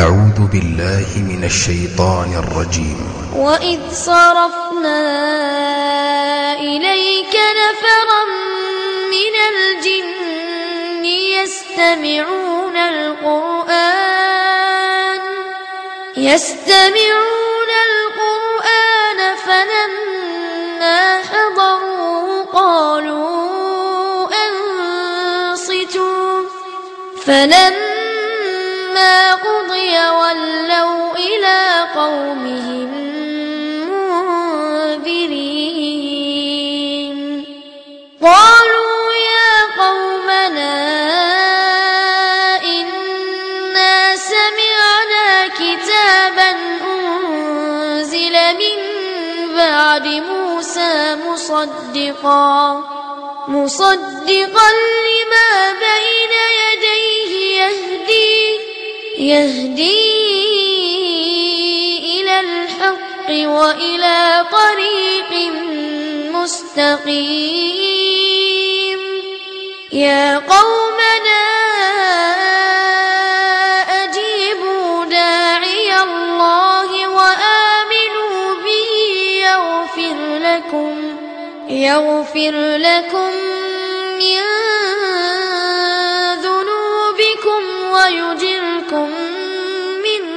أعوذ بالله من الشيطان الرجيم. وإذ صرفنا إليك نفرا من الجن يستمعون القرآن يستمعون القرآن فلما حضروا قالوا أنصتوا فلما قضي ولوا إلى قومهم منذرين قالوا يا قومنا إنا سمعنا كتابا أنزل من بعد موسى مصدقا مصدقا يهدي إلى الحق وإلى طريق مستقيم. يا قومنا أجيبوا داعي الله وآمنوا به يغفر لكم يغفر لكم من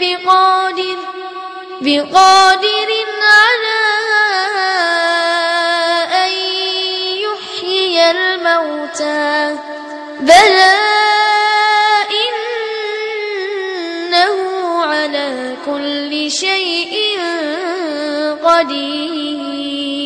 بقادر بقادر على أن يحيي الموتى. بلى إنه على كل شيء قدير.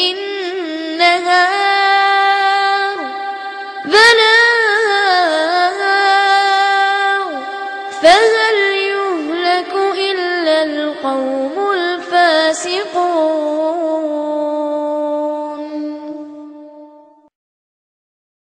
من نهار بلى فهل يهلك إلا القوم الفاسقون